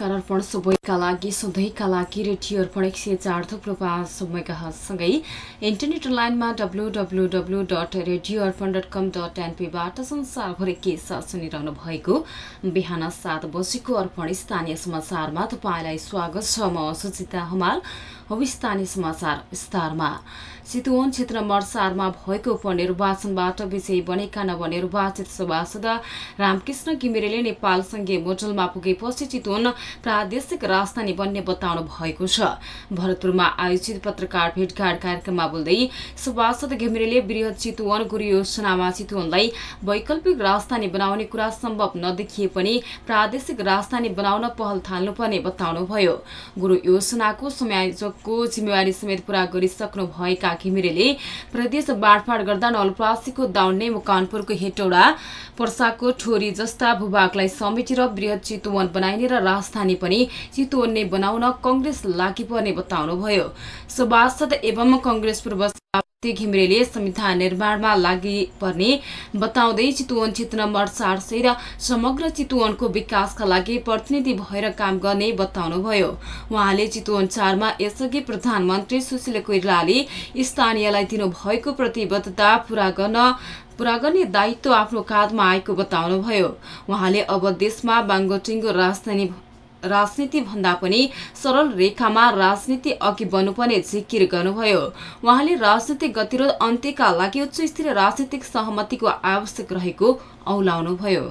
नमस्कार अर्पण सबैका लागि सधैँका लागि रेडियो अर्पण एक सय चार थुप्रो पाँच इन्टरनेट लाइनमा W W W dot radio Arpan dot com dot एनपीबाट संसारभरि के साथ सुनिरहनु भएको बिहान सात बजीको अर्पण स्थानीय समाचारमा तपाईँलाई स्वागत छ। म सुचिता हमाल स्थानीय समाचार चितवन क्षेत्र नम्बर चारमा भएको उपनिर्वाचनबाट विजयी बनेका नवनिर्वाचित सभासद रामकृष्ण घिमिरेले नेपाल संघीय मोडलमा पुगेपछि चितवन प्रादेशिक राजधानी बन्ने बताउनु भएको छ। भरतपुरमा आयोजित पत्रकार भेटघाट कार्यक्रममा बोल्दै सभासद घिमिरेले वृहत चितवन गुरु योजनामा चितवनलाई वैकल्पिक राजधानी बनाउने कुरा सम्भव नदेखिए पनि प्रादेशिक राजधानी बनाउन पहल थाल्नुपर्ने बताउनुभयो। गुरु योजनाको समायोजकको जिम्मेवारी समेत पूरा गरिसक्नु भएका घिमिरेले प्रदेश बाँडफाँड गर्दा नवलप्रासीको दाउन्ने मुकानपुरको हेटौडा पर्साको ठोरी जस्ता भूभागलाई समेटेर वृहत चितवन बनाइने र राजधानी चितवन नै बनाउन कंग्रेस लागि पर्ने बताउनुभयो। सभासद एवं कंग्रेस पूर्व सभापति घिमिरेले संविधान निर्माणमा लागि पर्ने बताउँदै चितवन क्षेत्र नम्बर चार सय र समग्र चितवनको विकासका लागि प्रतिनिधि भएर काम गर्ने बताउनुभयो। उहाँले चितवन चारमा यसअघि प्रधानमन्त्री सुशील कोइरालाले स्थानीयलाई दिनुभएको प्रतिबद्धता पूरा गर्न पूरा गर्ने दायित्व आफ्नो काँधमा आएको बताउनुभयो। उहाँले अब देशमा बाङ्गोटिङ्गो राजधानी राजनीति भन्दा पनि सरल रेखामा राजनीति अघि बढ्नुपर्ने जिकिर गर्नुभयो। उहाँले राजनीतिक गतिरोध अन्त्यका लागि उच्च स्तरीय राजनीतिक सहमतिको आवश्यक रहेको औलाउनुभयो।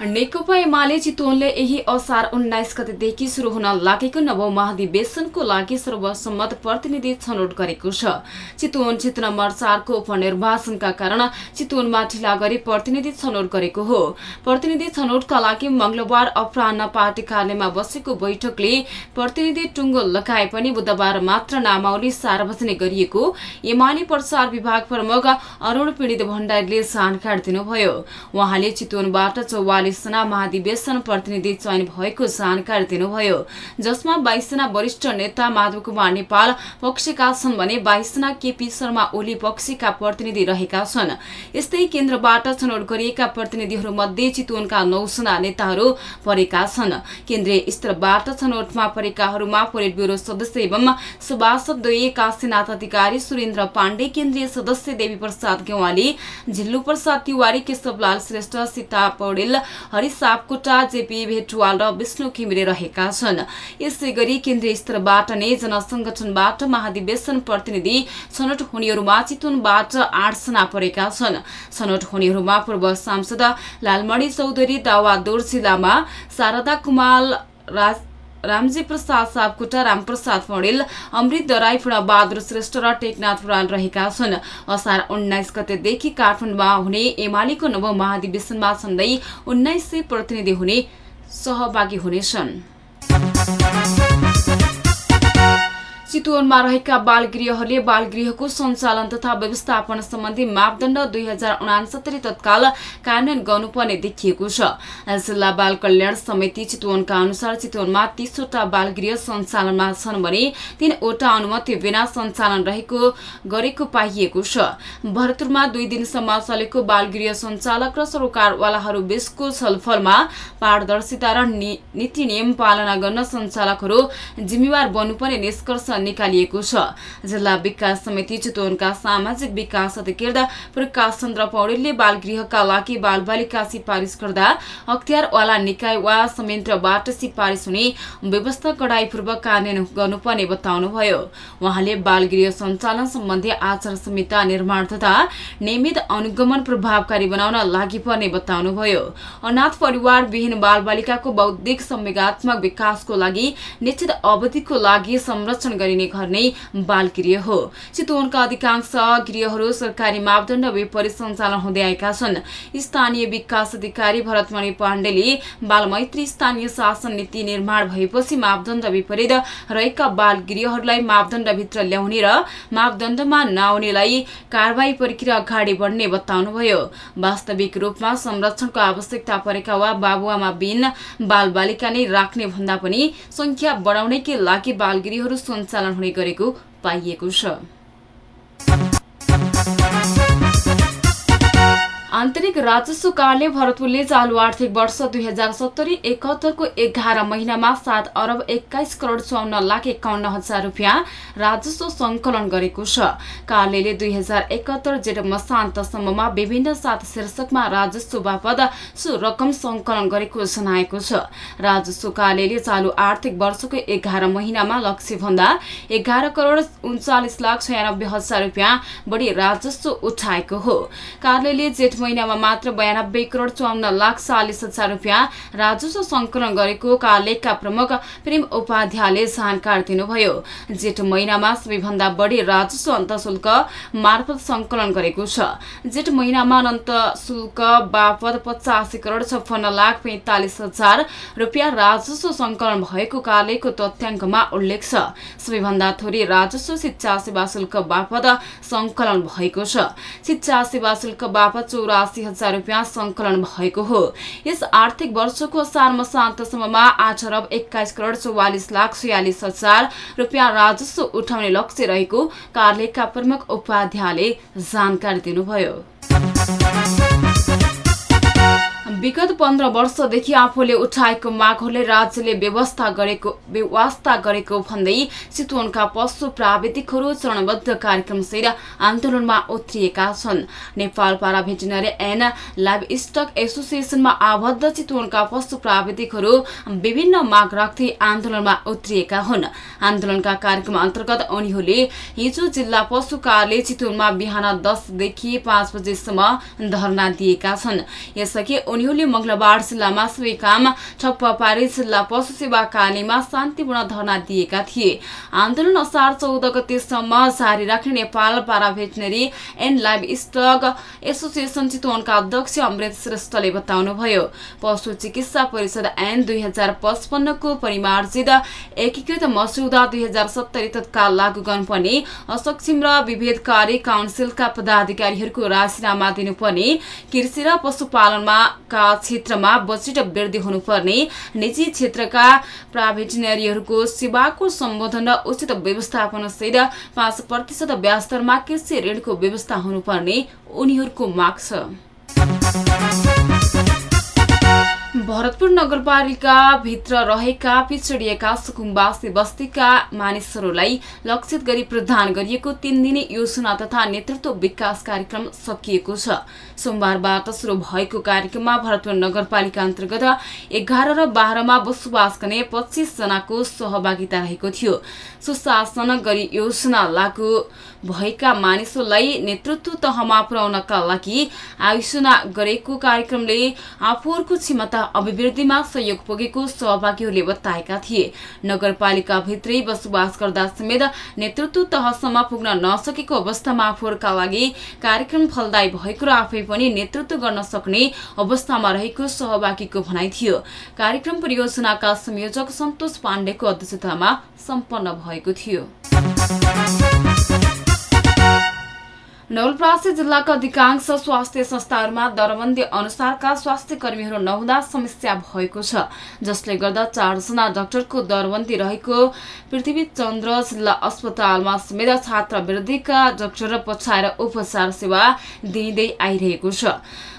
नेकपा एमाले चितवनले यही असार उन्नाइस गतेदेखि शुरू हुन लागेको नव महाधिवेशनको लागि सर्वसम्मत प्रतिनिधि छनौट गरेको छ। चितवन क्षेत्र नम्बर चारको उपनिर्वाचनका कारण चितवनमा ढिला गरी प्रतिनिधि छनौट गरेको हो। प्रतिनिधि छनौटका लागि मंगलबार अपराह पार्टी कार्यालयमा बसेको बैठकले प्रतिनिधि टुङ्गो लगाए पनि बुधबार मात्र नामावली सार्वजनिक गरिएको। एमाले प्रचार विभाग प्रमुख अरूण पीडित भण्डारीले जानकारी दिनुभयो। उहाँले चितवनबाट चौवालिस जना महाधिवेशन प्रतिनिधि चयन भएको जानकारी दिनुभयो। जसमा बाइसजना वरिष्ठ नेता माधव कुमार नेपाल पक्षका छन् भने बाइसजना केपी शर्मा ओली पक्षका प्रतिनिधि रहेका छन्। यस्तै केन्द्रबाट छनौट गरिएका प्रतिनिधिहरू मध्ये चितवनका नौजना नेताहरू परेका छन्। केन्द्रीय स्तरबाट छनौटमा परेकाहरूमा पोलिट ब्युरो सदस्य एवं सभासद काशीनाथ अधिकारी सुरेन्द्र पाण्डे केन्द्रीय सदस्य देवी प्रसाद गेवाली झिल्लु प्रसाद तिवारी केशवलाल श्रेष्ठ सीता पौडेल हरि सापकोटा जेपी भेटवाल र विष्णु घिमिरे रहेका छन्। यसै गरी केन्द्रीय स्तरबाट नै जनसंगठनबाट महाधिवेशन प्रतिनिधि छनौट हुनेहरूमा चितवनबाट आठजना परेका छन्। छनौट हुनेहरूमा पूर्व सांसद लालमणि चौधरी दावा जिल्लामा शारदा कुमार राज रामजी प्रसाद सापकोटा रामप्रसाद पौडेल अमृत दराई बहादुर श्रेष्ठ र टेकनाथ पुराण रहेका छन्। असार उन्नाइस गतेदेखि काठमाडौँमा हुने एमालेको नव महाधिवेशनमा सन्दै उन्नाइस सय प्रतिनिधि हुने सहभागी हुनेछन्। चितवनमा रहेका बालगृहहरूले बालगृहको सञ्चालन तथा व्यवस्थापन सम्बन्धी मापदण्ड दुई हजार उनासत्तरी तत्काल कार्यान्वयन गर्नुपर्ने देखिएको छ। जिल्ला बाल कल्याण समिति चितवनका अनुसार चितवनमा तीसवटा बालगृह सञ्चालनमा छन् भने तीनवटा अनुमति बिना सञ्चालन रहेको गरेको पाइएको छ। भरतपुरमा दुई दिनसम्म चलेको बालगृह सञ्चालक र सरकारवालाहरू बीचको छलफलमा पारदर्शिता र नीति नियम पालना गर्न सञ्चालकहरू जिम्मेवार बन्नुपर्ने निष्कर्ष निकालिएको छ। जिल्ला विकास समिति चितवनका सामाजिक विकास अधिकृत प्रकाश चन्द्र पौडेलले बालगृहका लागि बाल बालिका सिफारिस गर्दा अख्तियारवाला निकाय वा संयन्त्रबाट सिफारिस हुने व्यवस्था कडाईपूर्वक कार्यान्वयन गर्नुपर्ने बताउनुभयो। उहाँले बालगृह सञ्चालन सम्बन्धी आचार संहिता निर्माण तथा नियमित अनुगमन प्रभावकारी बनाउन लागि पर्ने बताउनुभयो। अनाथ परिवार विहीन बाल बालिकाको बौद्धिक संवेगात्मक विकासको लागि निश्चित अवधिको लागि संरक्षण गरिने घर नै बाल हो। चितवनका अधिकांश गृहहरू सरकारी मापदण्ड विपरीत सञ्चालन हुँदै आएका छन्। स्थानीय विकास अधिकारी भरतमणि पाण्डेले बाल मैत्री स्थानीय शासन नीति निर्माण भएपछि मापदण्ड विपरीत रहेका बाल गृहहरूलाई मापदण्डभित्र ल्याउने र मापदण्डमा नआउनेलाई कारवाही प्रक्रिया अगाडि बढ्ने बताउनुभयो। वास्तविक रूपमा संरक्षणको आवश्यकता परेका वा बाबुआमा बिन बाल बालिका नै राख्ने भन्दा पनि संख्या बढाउनैकै लागि बालगृहहरू सञ्चालन हुने गरेको पाइएको छ। आन्तरिक राजस्व कार्यालय भरतपुरले चालु आर्थिक वर्ष दुई हजार सत्तरी एकहत्तरको एघार महिनामा सात अरब एक्काइस करोड चौन्न लाख एकाउन्न हजार रुपियाँ राजस्व संकलन गरेको छ। कार्यालयले दुई हजार एकहत्तर जेठ मसान्तसम्ममा विभिन्न सात शीर्षकमा राजस्व बापत सो रकम संकलन गरेको जनाएको छ। राजस्व कार्यालयले चालु आर्थिक वर्षको एघार महिनामा लक्ष्य भन्दा एघार करोड उन्चालिस लाख छयानब्बे हजार रुपियाँ बढी राजस्व उठाएको हो। कार्यालयले जेठ महिनामा मात्र बयानब्बे करोड चौन्न लाख चालिस हजार रुपियाँ राजस्व संकलन गरेको कार्यालयका प्रमुख प्रेम उपाध्यायले जानकारी दिनुभयो। जेठ महिनामा सबैभन्दा बढी राजस्व अन्तशुल्क मार्फत संकलन गरेको छ। जेठ महिनामा अन्त शुल्क बापत पचासी करोड छप्पन्न लाख पैंतालिस हजार रुपियाँ राजस्व संकलन भएको कार्यालयको तथ्याङ्कमा उल्लेख छ। सबैभन्दा थोरै राजस्व शिक्षा सेवा शुल्क बापत संकलन भएको छ। शिक्षा सेवा शुल्क बापत चौरासी हजार रुपियाँ संकलन भएको हो। यस आर्थिक वर्षको सार मसान्तसम्ममा आठ अरब एक्काइस करोड चौवालिस लाख छयालिस हजार रुपियाँ राजस्व उठाउने लक्ष्य रहेको कार्यालयका प्रमुख उपाध्यायले जानकारी दिनुभयो। विगत पन्ध्र वर्षदेखि आफूले उठाएको मागहरूले राज्यले व्यवस्था गरेको व्यवस्था गरेको भन्दै चितवनका पशु प्राविधिकहरू चरणबद्ध कार्यक्रमसहित आन्दोलनमा उत्रिएका छन्। Nepal paraveterinary and livestock एसोसिएसनमा आबद्ध चितवनका पशु प्राविधिकहरू विभिन्न माग राख्दै आन्दोलनमा उत्रिएका हुन्। आन्दोलनका कार्यक्रम अन्तर्गत उनीहरूले हिजो जिल्ला पशु कार्यालय चितवनमा बिहान दसदेखि पाँच बजेसम्म धरना दिएका छन्। यसअघि उनीहरूले मंगलबार जिल्लामा सबै काम ठप्प पारी जिल्ला पशु सेवा शान्तिपूर्ण धरना दिएका थिए। आन्दोलन असार चौध गतेसम्म जारी राख्ने Nepal paraveterinary and livestock association चितवनका अध्यक्ष अमृत श्रेष्ठले बताउनुभयो पशु चिकित्सा परिषद ऐन दुई हजार पचपन्नको परिमार्जित एकीकृत मस्यौदा दुई हजार सत्तरी तत्काल लागू गर्नुपर्ने असक्षम र विभेदकारी काउन्सिलका पदाधिकारीहरूको राजीनामा दिनुपर्ने कृषि र पशुपालनमा क्षेत्रमा बजेट वृद्धि हुनुपर्ने निजी क्षेत्रका प्राइभेटनरीहरूको सेवाको सम्बोधन र उचित व्यवस्थापन सहित पाँच प्रतिशत ब्याज दरमा कृषि ऋणको व्यवस्था हुनुपर्ने उनीहरूको माग छ। भरतपुर नगरपालिका भित्र रहेका पिछडिएका सुकुम्बासी बस्तीका मानिसहरूलाई लक्षित गरी प्रदान गरिएको तीन दिने योजना तथा नेतृत्व विकास कार्यक्रम सकिएको छ। सोमबारबाट शुरू भएको कार्यक्रममा भरतपुर नगरपालिका अन्तर्गत एघार र बाह्रमा बसोबास गर्ने पच्चिस जनाको सहभागिता रहेको थियो। सुशासन गरी योजना लागू भएका मानिसहरूलाई नेतृत्व तहमा पुर्याउनका लागि आयोजना गरेको कार्यक्रमले आफूहरूको क्षमता अभिवृद्धिमा सहयोग पुगेको सहभागीहरूले बताएका थिए। नगरपालिका भित्रै बसोबास गर्दा समेत नेतृत्व तहसम्म पुग्न नसकेको अवस्थामा आफूहरूका लागि कार्यक्रम फलदायी भएको र आफै पनि नेतृत्व गर्न सक्ने अवस्थामा रहेको सहभागीको भनाइ थियो। कार्यक्रम परियोजनाका संयोजक सन्तोष पाण्डेको अध्यक्षतामा सम्पन्न भएको थियो। नवलप्रासी जिल्लाका अधिकांश स्वास्थ्य संस्थाहरूमा दरबन्दी अनुसारका स्वास्थ्य कर्मीहरू नहुँदा समस्या भएको छ जसले गर्दा चारजना डाक्टरको दरबन्दी रहेको पृथ्वी चन्द्र जिल्ला अस्पतालमा समेत छात्रवृद्धिका डाक्टर पछाएर उपचार सेवा दिइँदै आइरहेको छ।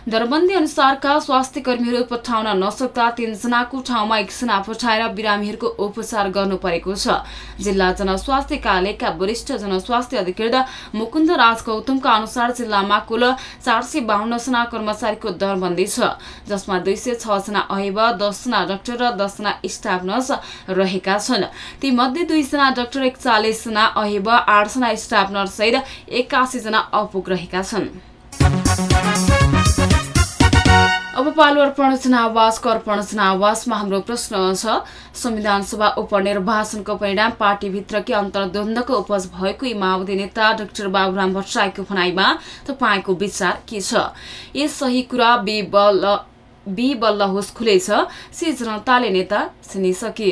दरबन्दी अनुसारका स्वास्थ्य कर्मीहरू पठाउन नसक्दा तीनजनाको ठाउँमा एकजना पठाएर बिरामीहरूको उपचार गर्नु परेको छ। जिल्ला जनस्वास्थ्य कार्यालयका वरिष्ठ जनस्वास्थ्य अधिकृत मुकुन्द राज गौतमका अनुसार जिल्लामा कुल चार सय बाहन्नजना कर्मचारीको दरबन्दी छ जसमा दुई सय छजना अहेब दसजना डाक्टर र दसजना स्टाफ नर्स रहेका छन्। ती मध्ये दुईजना डाक्टर एकचालिसजना अहेब आठजना स्टाफ नर्स सहित एकासीजना अपुग रहेका छन्। अब पालु अर्पण जनावासको अर्पण जनावासमा हाम्रो प्रश्न छ। संविधान सभा उपनिर्वाचनको परिणाम पार्टीभित्रकै अन्तर्द्वन्दको उपज भएको माओवादी नेता डाक्टर बाबुराम भट्टराईको भनाइमा तपाईँको विचार के छ? ए सही कुरा बी बल्ल बी बल्ल होस् खुलेछ सी जनताले नेता सुनिसके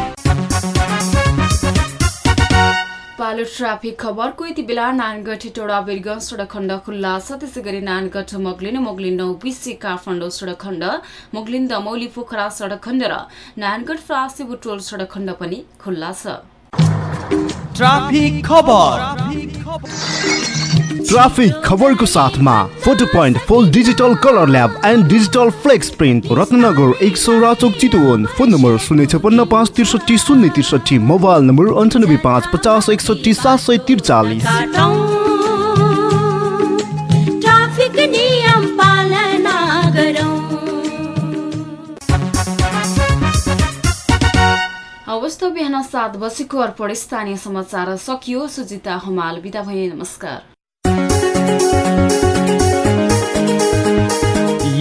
पालो ट्राफिक खबरको यति बेला नानगढ टोडा बिर्ग सडक खण्ड खुल्ला छ त्यसै गरी नानगढ मोगलिन मोगलिन नौबिसी काठमाडौँ सडक खण्ड मोगलिन दमौली पोखरा सडक खण्ड र नानगढ फ्रासी बुटोल सडक खण्ड पनि खुल्ला छ। ट्राफिक खबर ट्राफिक खबरको साथमा photo point full digital colour lab and digital flex print Ratnanagar एक सौ राचोक चितवन। फोन नम्बर शून्य छपन्न पाँच त्रिसठी शून्य त्रिसठी मोबाइल नम्बर अन्ठानब्बे पाँच पचास एकसठी सात सय त्रिचालिस। अवस्था बिहान सात बजेको अर्पण स्थानीय समाचार सकियो। सुजिता हमाल बिदा भए नमस्कार।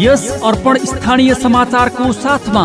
यस अर्पण स्थानीय समाचारको साथमा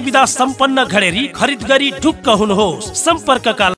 सुविधा संपन्न घडेरी खरीदगारी गरी ढुक्क हुनुहोस् सम्पर्कका